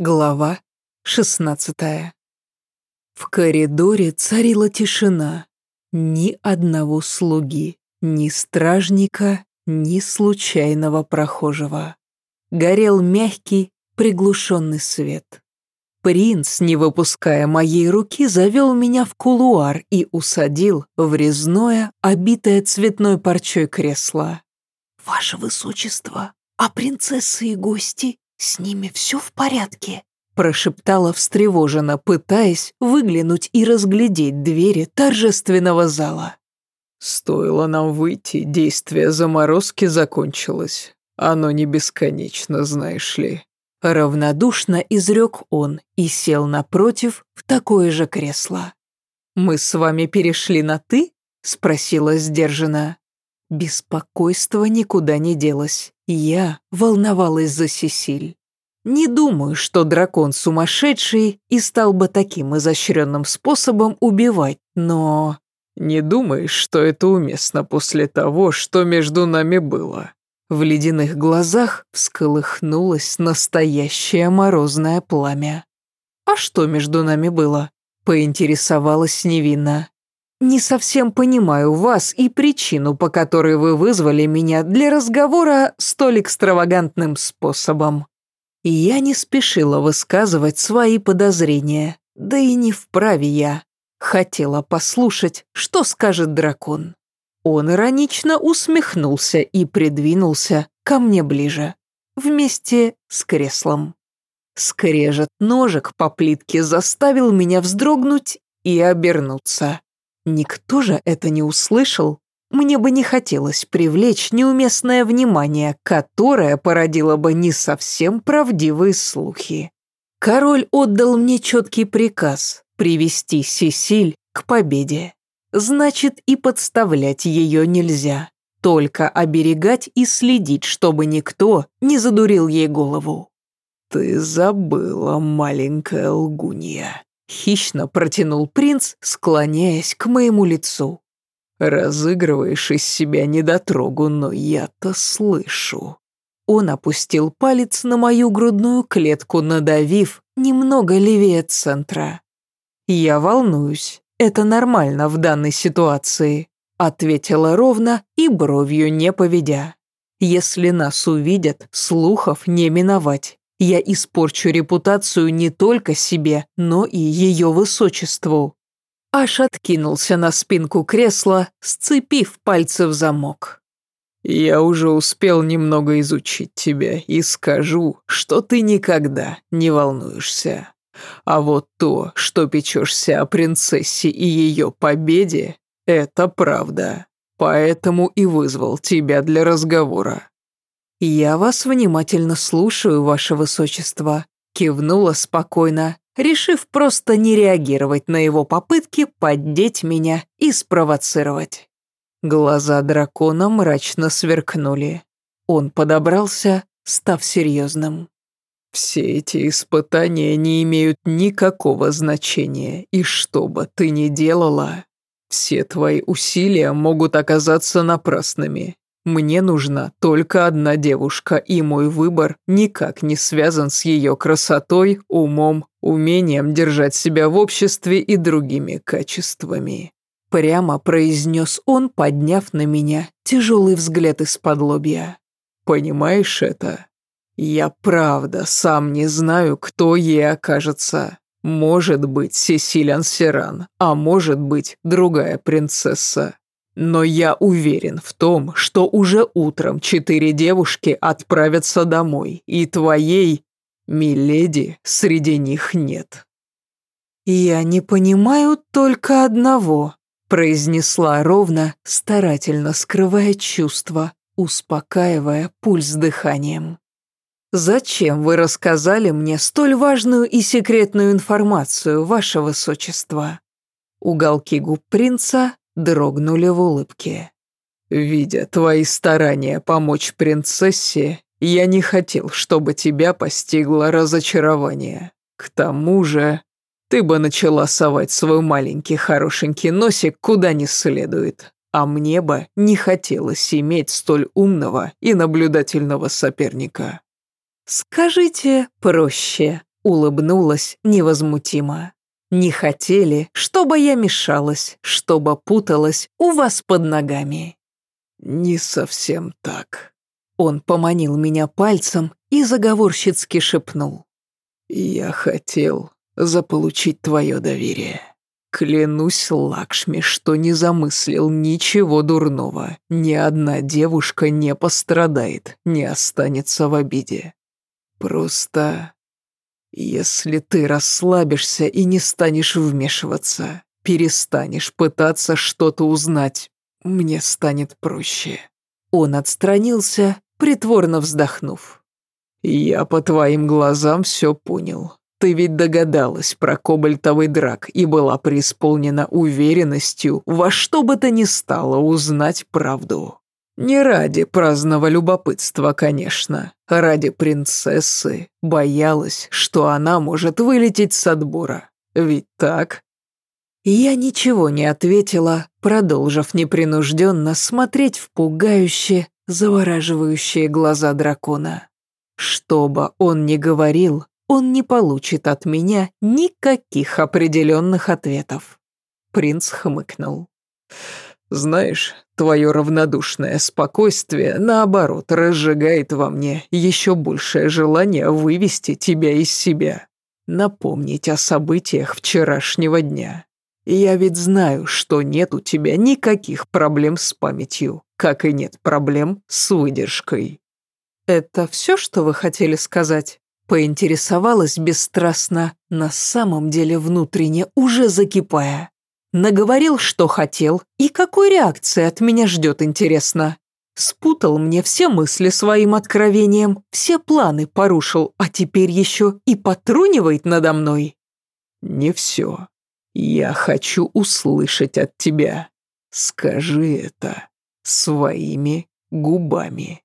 Глава 16 В коридоре царила тишина. Ни одного слуги, ни стражника, ни случайного прохожего. Горел мягкий, приглушенный свет. Принц, не выпуская моей руки, завел меня в кулуар и усадил в резное, обитое цветной парчой кресло. «Ваше высочество, а принцессы и гости «С ними все в порядке?» прошептала встревоженно, пытаясь выглянуть и разглядеть двери торжественного зала. «Стоило нам выйти, действие заморозки закончилось. Оно не бесконечно, знаешь ли». Равнодушно изрек он и сел напротив в такое же кресло. «Мы с вами перешли на «ты»?» — спросила сдержанно. Беспокойство никуда не делось. Я волновалась за Сесиль. Не думаю, что дракон сумасшедший и стал бы таким изощренным способом убивать, но... Не думаешь, что это уместно после того, что между нами было? В ледяных глазах всколыхнулось настоящее морозное пламя. «А что между нами было?» — поинтересовалась невинно. Не совсем понимаю вас и причину, по которой вы вызвали меня для разговора столь экстравагантным способом. И я не спешила высказывать свои подозрения, да и не вправе я. Хотела послушать, что скажет дракон. Он иронично усмехнулся и придвинулся ко мне ближе, вместе с креслом. Скрежет ножек по плитке заставил меня вздрогнуть и обернуться. Никто же это не услышал. Мне бы не хотелось привлечь неуместное внимание, которое породило бы не совсем правдивые слухи. Король отдал мне четкий приказ привести Сесиль к победе. Значит, и подставлять ее нельзя. Только оберегать и следить, чтобы никто не задурил ей голову. «Ты забыла, маленькая лгунья», Хищно протянул принц, склоняясь к моему лицу. «Разыгрываешь из себя недотрогу, но я-то слышу». Он опустил палец на мою грудную клетку, надавив немного левее центра. «Я волнуюсь. Это нормально в данной ситуации», ответила ровно и бровью не поведя. «Если нас увидят, слухов не миновать я испорчу репутацию не только себе, но и ее высочеству». Аж откинулся на спинку кресла, сцепив пальцы в замок. «Я уже успел немного изучить тебя и скажу, что ты никогда не волнуешься. А вот то, что печешься о принцессе и ее победе, это правда. Поэтому и вызвал тебя для разговора. «Я вас внимательно слушаю, ваше высочество», кивнула спокойно, решив просто не реагировать на его попытки поддеть меня и спровоцировать. Глаза дракона мрачно сверкнули. Он подобрался, став серьезным. «Все эти испытания не имеют никакого значения, и что бы ты ни делала, все твои усилия могут оказаться напрасными. Мне нужна только одна девушка, и мой выбор никак не связан с ее красотой, умом, умением держать себя в обществе и другими качествами. Прямо произнес он, подняв на меня тяжелый взгляд из-под лобья. «Понимаешь это? Я правда сам не знаю, кто ей окажется. Может быть, Сесилиан Серан, а может быть, другая принцесса. Но я уверен в том, что уже утром четыре девушки отправятся домой, и твоей, миледи, среди них нет». «Я не понимаю только одного», — произнесла ровно, старательно скрывая чувства, успокаивая пульс дыханием. «Зачем вы рассказали мне столь важную и секретную информацию, ваше высочество?» Уголки губ принца дрогнули в улыбке. «Видя твои старания помочь принцессе, я не хотел, чтобы тебя постигло разочарование. К тому же, ты бы начала совать свой маленький хорошенький носик куда не следует, а мне бы не хотелось иметь столь умного и наблюдательного соперника». «Скажите проще», Улыбнулась невозмутимо. Не хотели, чтобы я мешалась, чтобы путалась у вас под ногами. Не совсем так. Он поманил меня пальцем и заговорщицки шепнул. Я хотел заполучить твое доверие. Клянусь Лакшми, что не замыслил ничего дурного. Ни одна девушка не пострадает, не останется в обиде. Просто если ты расслабишься и не станешь вмешиваться, перестанешь пытаться что-то узнать, мне станет проще. Он отстранился, притворно вздохнув. Я по твоим глазам все понял. Ты ведь догадалась про кобальтовый драк и была преисполнена уверенностью во что бы то ни стало узнать правду. Не ради праздного любопытства, конечно. Ради принцессы боялась, что она может вылететь с отбора. Ведь так? Я ничего не ответила, продолжив непринужденно смотреть в пугающие, завораживающие глаза дракона. Что бы он ни говорил, он не получит от меня никаких определенных ответов. Принц хмыкнул. «Знаешь, твое равнодушное спокойствие, наоборот, разжигает во мне еще большее желание вывести тебя из себя, напомнить о событиях вчерашнего дня. Я ведь знаю, что нет у тебя никаких проблем с памятью, как и нет проблем с выдержкой». «Это все, что вы хотели сказать?» Поинтересовалась бесстрастно, на самом деле внутренне уже закипая. Наговорил, что хотел, и какой реакции от меня ждет, интересно. Спутал мне все мысли своим откровением, все планы порушил, а теперь еще и потрунивает надо мной. Не все. Я хочу услышать от тебя. Скажи это своими губами.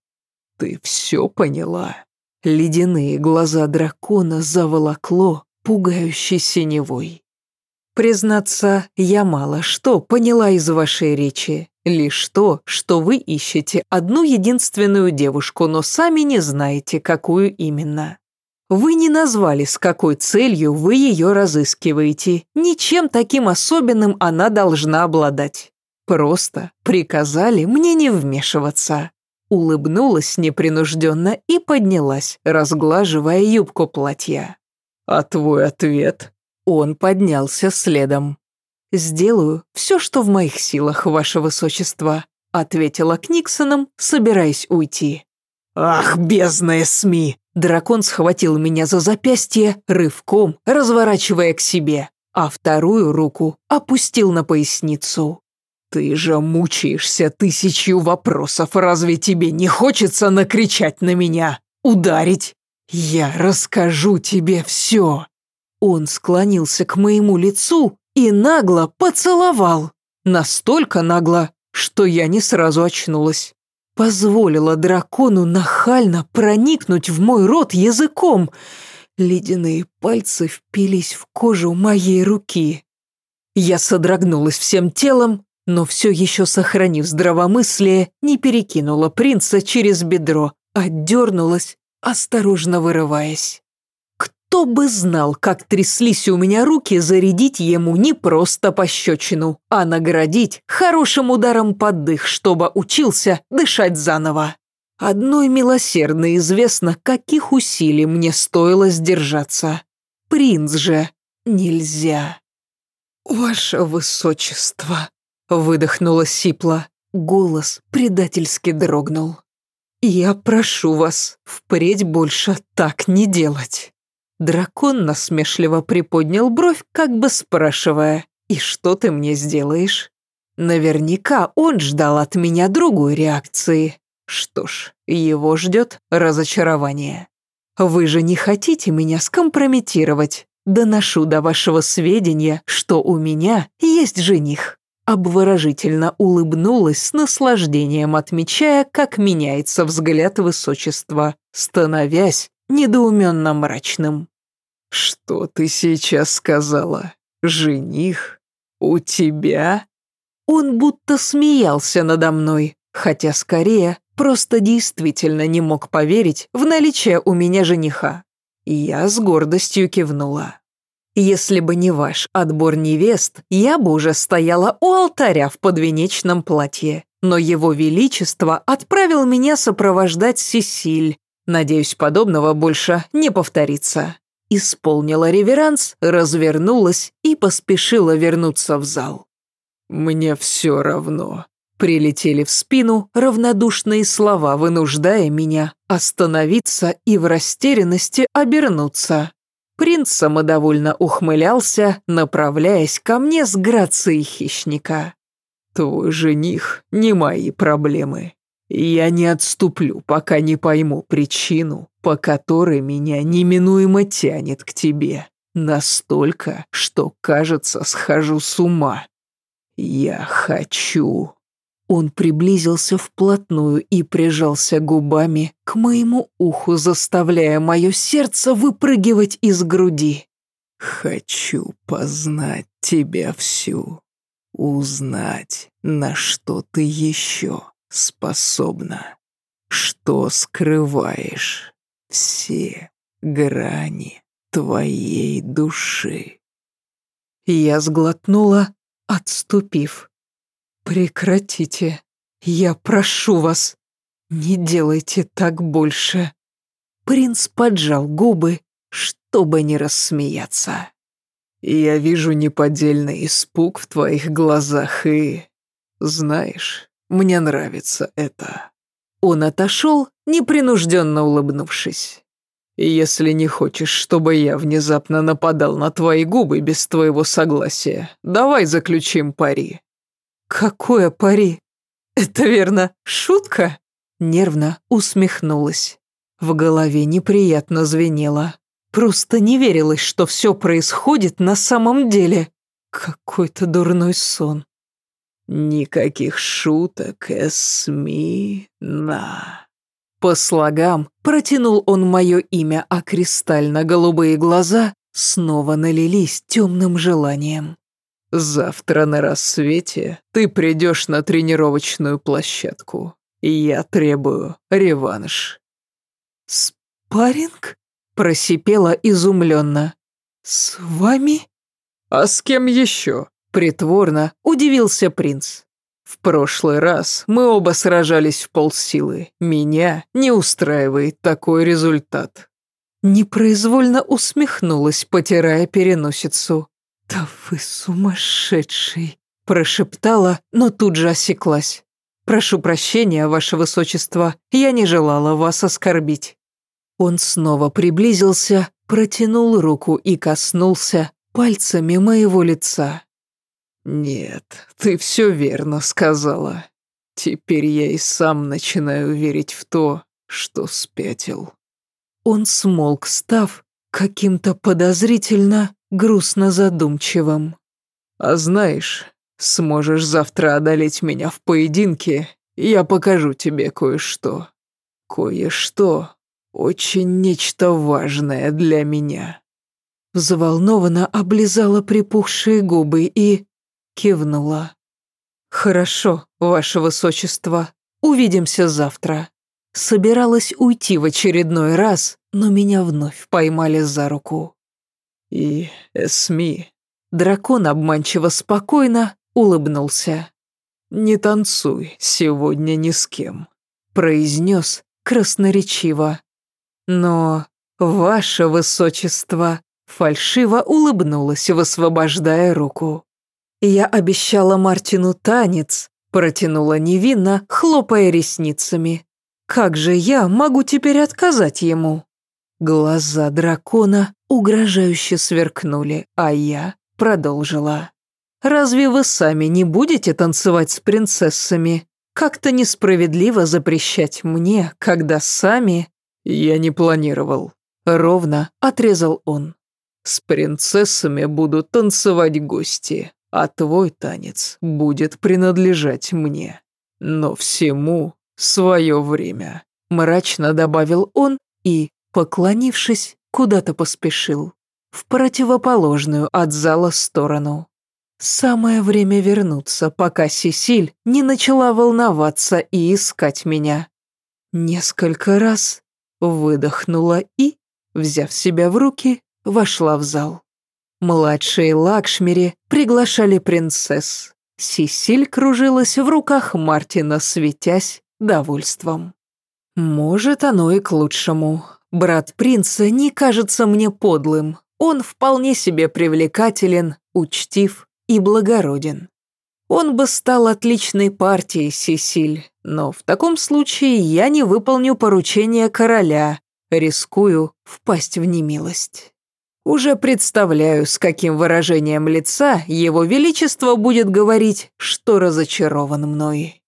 Ты все поняла? Ледяные глаза дракона заволокло пугающей синевой. Признаться, я мало что поняла из вашей речи. Лишь то, что вы ищете одну единственную девушку, но сами не знаете, какую именно. Вы не назвали, с какой целью вы ее разыскиваете. Ничем таким особенным она должна обладать. Просто приказали мне не вмешиваться улыбнулась непринужденно и поднялась, разглаживая юбку платья. «А твой ответ?» Он поднялся следом. «Сделаю все, что в моих силах, ваше высочество», ответила Книксоном, собираясь уйти. «Ах, бездная СМИ!» Дракон схватил меня за запястье, рывком, разворачивая к себе, а вторую руку опустил на поясницу. «Ты же мучаешься тысячью вопросов, разве тебе не хочется накричать на меня? Ударить? Я расскажу тебе все!» Он склонился к моему лицу и нагло поцеловал. Настолько нагло, что я не сразу очнулась. Позволила дракону нахально проникнуть в мой рот языком. Ледяные пальцы впились в кожу моей руки. Я содрогнулась всем телом, но все еще сохранив здравомыслие, не перекинула принца через бедро, а дернулась, осторожно вырываясь. Кто бы знал, как тряслись у меня руки зарядить ему не просто пощечину, а наградить хорошим ударом под дых, чтобы учился дышать заново. Одной милосердно известно, каких усилий мне стоило сдержаться. Принц же нельзя. «Ваше высочество», Выдохнула сипла. Голос предательски дрогнул. «Я прошу вас, впредь больше так не делать». Дракон насмешливо приподнял бровь, как бы спрашивая, «И что ты мне сделаешь?» Наверняка он ждал от меня другой реакции. Что ж, его ждет разочарование. «Вы же не хотите меня скомпрометировать? Доношу до вашего сведения, что у меня есть жених обворожительно улыбнулась с наслаждением, отмечая, как меняется взгляд высочества, становясь недоуменно мрачным. «Что ты сейчас сказала? Жених? У тебя?» Он будто смеялся надо мной, хотя скорее просто действительно не мог поверить в наличие у меня жениха. Я с гордостью кивнула. Если бы не ваш отбор невест, я бы уже стояла у алтаря в подвенечном платье. Но его величество отправил меня сопровождать Сесиль. Надеюсь, подобного больше не повторится. Исполнила реверанс, развернулась и поспешила вернуться в зал. «Мне все равно», Прилетели в спину равнодушные слова, вынуждая меня остановиться и в растерянности обернуться. Принц самодовольно ухмылялся, направляясь ко мне с грацией хищника. «Твой жених не мои проблемы. Я не отступлю, пока не пойму причину, по которой меня неминуемо тянет к тебе. Настолько, что, кажется, схожу с ума. Я хочу...» Он приблизился вплотную и прижался губами к моему уху, заставляя мое сердце выпрыгивать из груди. «Хочу познать тебя всю, узнать, на что ты еще способна, что скрываешь, все грани твоей души». Я сглотнула, отступив. «Прекратите. Я прошу вас. Не делайте так больше». Принц поджал губы, чтобы не рассмеяться. «Я вижу неподдельный испуг в твоих глазах и... Знаешь, мне нравится это». Он отошел, непринужденно улыбнувшись. «Если не хочешь, чтобы я внезапно нападал на твои губы без твоего согласия, давай заключим пари. «Какое пари? Это верно, шутка?» Нервно усмехнулась. В голове неприятно звенело. Просто не верилось, что все происходит на самом деле. Какой-то дурной сон. «Никаких шуток, Эсмина». По слогам протянул он мое имя, а кристально-голубые глаза снова налились темным желанием. Завтра на рассвете ты придешь на тренировочную площадку. Я требую реванш. Спарринг? Просипела изумленно. С вами? А с кем еще? Притворно удивился принц. В прошлый раз мы оба сражались в полсилы. Меня не устраивает такой результат. Непроизвольно усмехнулась, потирая переносицу. «Да вы сумасшедший!» – прошептала, но тут же осеклась. «Прошу прощения, ваше высочество, я не желала вас оскорбить». Он снова приблизился, протянул руку и коснулся пальцами моего лица. «Нет, ты все верно сказала. Теперь я и сам начинаю верить в то, что спятил». Он смолк, став каким-то подозрительно грустно задумчивым. «А знаешь, сможешь завтра одолеть меня в поединке, я покажу тебе кое-что. Кое-что очень нечто важное для меня». Взволнованно облизала припухшие губы и кивнула. «Хорошо, ваше высочество, увидимся завтра». Собиралась уйти в очередной раз, но меня вновь поймали за руку и Эсми». Дракон обманчиво спокойно улыбнулся. «Не танцуй сегодня ни с кем», — произнес красноречиво. «Но, ваше высочество», — фальшиво улыбнулась, высвобождая руку. «Я обещала Мартину танец», — протянула невинно, хлопая ресницами. «Как же я могу теперь отказать ему?» Глаза дракона угрожающе сверкнули, а я продолжила. «Разве вы сами не будете танцевать с принцессами? Как-то несправедливо запрещать мне, когда сами...» «Я не планировал», — ровно отрезал он. «С принцессами будут танцевать гости, а твой танец будет принадлежать мне. Но всему свое время», — мрачно добавил он и Поклонившись, куда-то поспешил. В противоположную от зала сторону. Самое время вернуться, пока Сесиль не начала волноваться и искать меня. Несколько раз выдохнула и взяв себя в руки, вошла в зал. Младшие Лакшмири приглашали принцесс. Сисиль кружилась в руках Мартина, светясь довольством. Может, оно и к лучшему. Брат принца не кажется мне подлым. Он вполне себе привлекателен, учтив и благороден. Он бы стал отличной партией, Сесиль, но в таком случае я не выполню поручение короля, рискую впасть в немилость. Уже представляю, с каким выражением лица его величество будет говорить, что разочарован мной.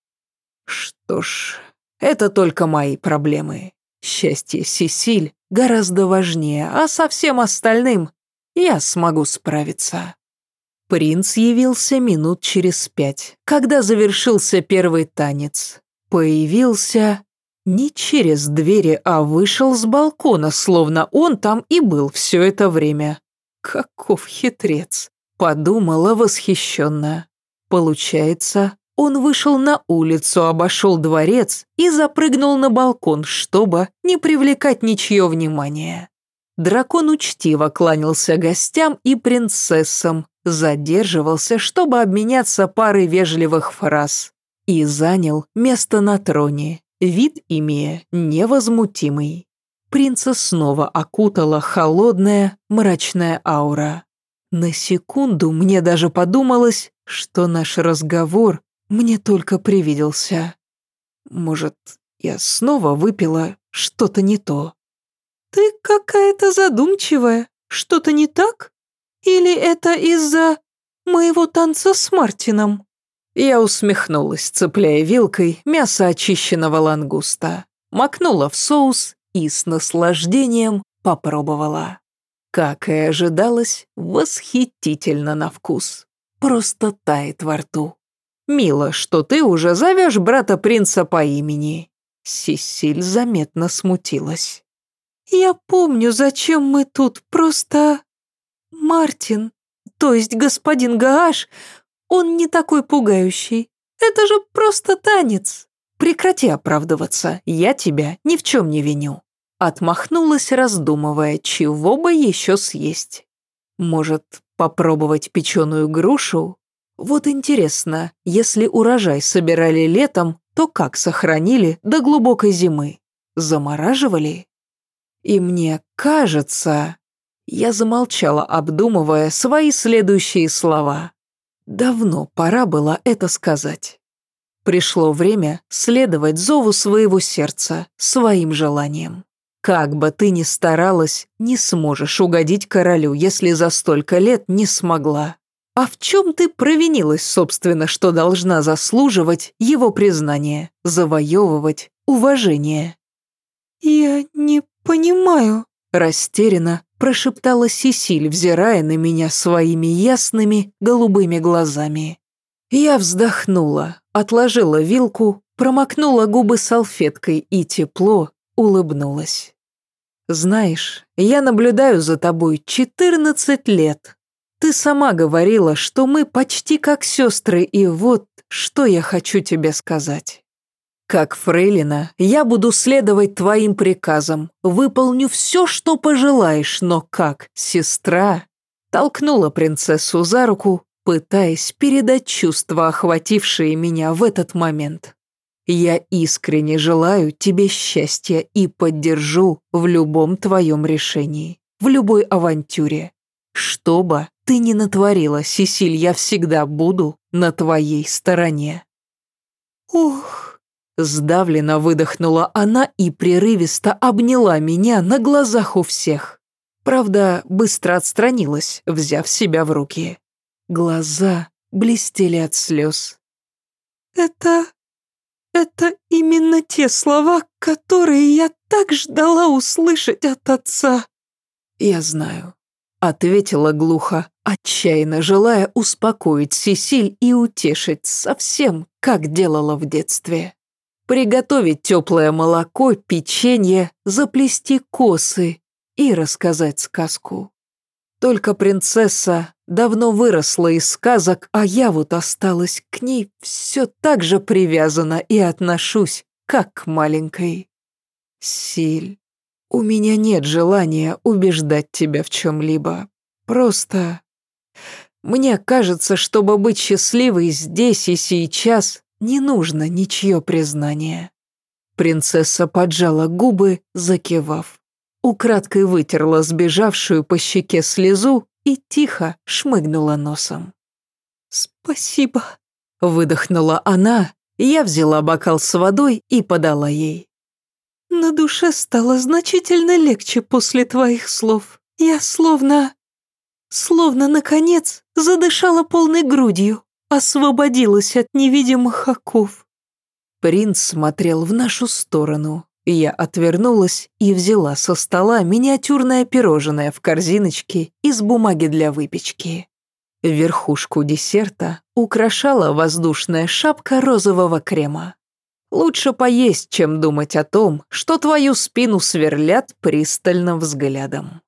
Что ж, это только мои проблемы. Счастье Сесиль гораздо важнее, а со всем остальным я смогу справиться. Принц явился минут через пять, когда завершился первый танец. Появился не через двери, а вышел с балкона, словно он там и был все это время. Каков хитрец, подумала восхищенно. Получается, он вышел на улицу, обошел дворец и запрыгнул на балкон, чтобы не привлекать ничье внимание. Дракон учтиво кланялся гостям и принцессам, задерживался, чтобы обменяться парой вежливых фраз, и занял место на троне, вид имея невозмутимый. Принца снова окутала холодная, мрачная аура. На секунду мне даже подумалось, что наш разговор мне только привиделся. Может, я снова выпила что-то не то. «Ты какая-то задумчивая. Что-то не так? Или это из-за моего танца с Мартином?» Я усмехнулась, цепляя вилкой мясо очищенного лангуста, макнула в соус и с наслаждением попробовала. Как и ожидалось, восхитительно на вкус. Просто тает во рту. Мило, что ты уже зовешь брата принца по имени. Сисиль заметно смутилась. «Я помню, зачем мы тут, просто... Мартин, то есть господин Гааш, он не такой пугающий. Это же просто танец. Прекрати оправдываться, я тебя ни в чем не виню». Отмахнулась, раздумывая, чего бы еще съесть. Может, попробовать печеную грушу? Вот интересно, если урожай собирали летом, то как сохранили до глубокой зимы? Замораживали? И мне кажется... Я замолчала, обдумывая свои следующие слова. Давно пора было это сказать. Пришло время следовать зову своего сердца, своим желаниям. Как бы ты ни старалась, не сможешь угодить королю, если за столько лет не смогла. А в чем ты провинилась, собственно, что должна заслуживать его признание, завоевывать уважение? «Я не понимаю», – растерянно прошептала Сисиль, взирая на меня своими ясными голубыми глазами. Я вздохнула, отложила вилку, промокнула губы салфеткой и тепло улыбнулась. «Знаешь, я наблюдаю за тобой четырнадцать лет. Ты сама говорила, что мы почти как сестры, и вот что я хочу тебе сказать. Как фрейлина, я буду следовать твоим приказам, выполню все, что пожелаешь, но как сестра...» Толкнула принцессу за руку, пытаясь передать чувства, охватившие меня в этот момент. «Я искренне желаю тебе счастья и поддержу в любом твоем решении, в любой авантюре. Что бы ты ни натворила, Сесиль, я всегда буду на твоей стороне». «Ох...» Сдавленно выдохнула она и прерывисто обняла меня на глазах у всех. Правда, быстро отстранилась, взяв себя в руки. Глаза блестели от слез. «Это... это именно те слова, которые я так ждала услышать от отца». «Я знаю», — ответила глухо, отчаянно желая успокоить Сесиль и утешить совсем, как делала в детстве приготовить теплое молоко, печенье, заплести косы и рассказать сказку. Только принцесса давно выросла из сказок, а я вот осталась к ней все так же привязана и отношусь, как к маленькой. Силь, У меня нет желания убеждать тебя в чем-либо. Просто... Мне кажется, чтобы быть счастливой здесь и сейчас, не нужно ничье признание. Принцесса поджала губы, закивав. Украдкой вытерла сбежавшую по щеке слезу и тихо шмыгнула носом. «Спасибо», — выдохнула она, я взяла бокал с водой и подала ей. «На душе стало значительно легче после твоих слов. Я словно... словно, наконец, задышала полной грудью, освободилась от невидимых оков». Принц смотрел в нашу сторону. Я отвернулась и взяла со стола миниатюрное пирожное в корзиночке из бумаги для выпечки. Верхушку десерта украшала воздушная шапка розового крема. Лучше поесть, чем думать о том, что твою спину сверлят пристальным взглядом.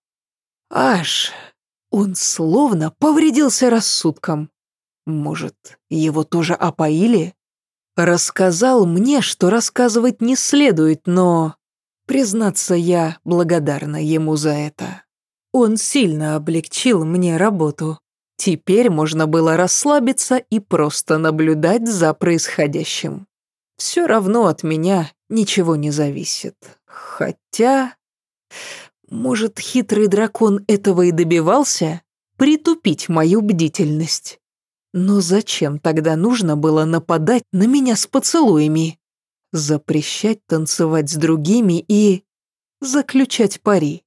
Аж он словно повредился рассудком. Может, его тоже опоили? Рассказал мне, что рассказывать не следует, но... Признаться, я благодарна ему за это. Он сильно облегчил мне работу. Теперь можно было расслабиться и просто наблюдать за происходящим. Все равно от меня ничего не зависит. Хотя... Может, хитрый дракон этого и добивался? Притупить мою бдительность. Но зачем тогда нужно было нападать на меня с поцелуями? Запрещать танцевать с другими и... заключать пари.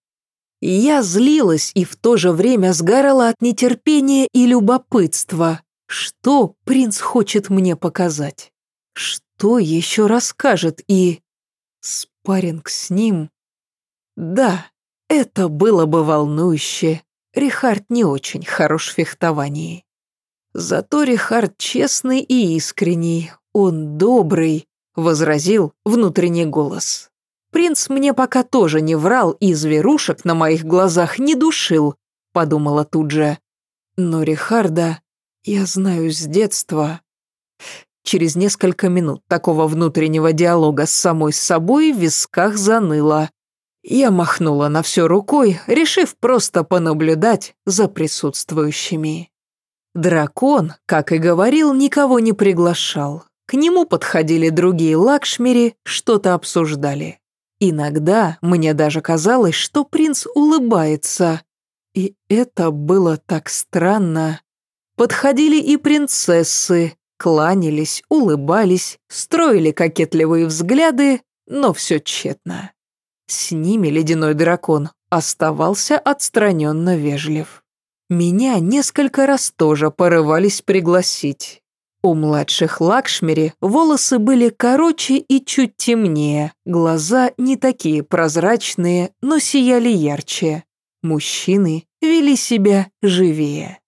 Я злилась и в то же время сгорала от нетерпения и любопытства. Что принц хочет мне показать? Что еще расскажет и... Спарринг с ним? Да, это было бы волнующе. Рихард не очень хорош в фехтовании. Зато Рихард честный и искренний, он добрый, возразил внутренний голос. Принц мне пока тоже не врал и зверушек на моих глазах не душил, подумала тут же. Но Рихарда я знаю с детства. Через несколько минут такого внутреннего диалога с самой собой в висках заныло. Я махнула на все рукой, решив просто понаблюдать за присутствующими. Дракон, как и говорил, никого не приглашал. К нему подходили другие лакшмери, что-то обсуждали. Иногда мне даже казалось, что принц улыбается. И это было так странно. Подходили и принцессы, кланялись, улыбались, строили кокетливые взгляды, но все тщетно. С ними ледяной дракон оставался отстраненно вежлив. Меня несколько раз тоже порывались пригласить, у младших Лакшмери волосы были короче и чуть темнее, глаза не такие прозрачные, но сияли ярче. Мужчины вели себя живее.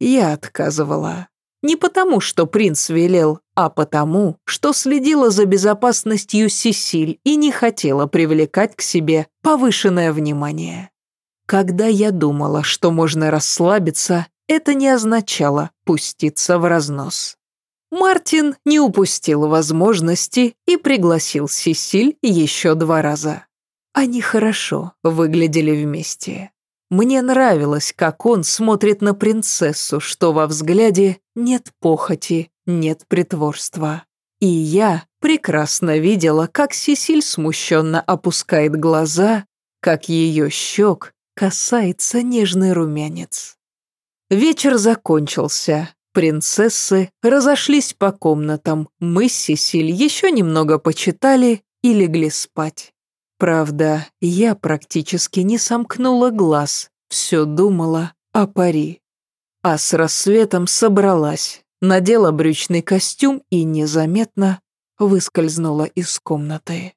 Я отказывала. Не потому, что принц велел, а потому, что следила за безопасностью Сесиль и не хотела привлекать к себе повышенное внимание. Когда я думала, что можно расслабиться, это не означало пуститься в разнос. Мартин не упустил возможности и пригласил Сесиль еще два раза. Они хорошо выглядели вместе. Мне нравилось, как он смотрит на принцессу, что во взгляде нет похоти, нет притворства. И я прекрасно видела, как Сесиль смущенно опускает глаза, как ее щек касается нежный румянец. Вечер закончился, Принцессы разошлись по комнатам, мы с Сесиль еще немного почитали и легли спать. Правда, я практически не сомкнула глаз, все думала о пари. А с рассветом собралась, надела брючный костюм и незаметно выскользнула из комнаты.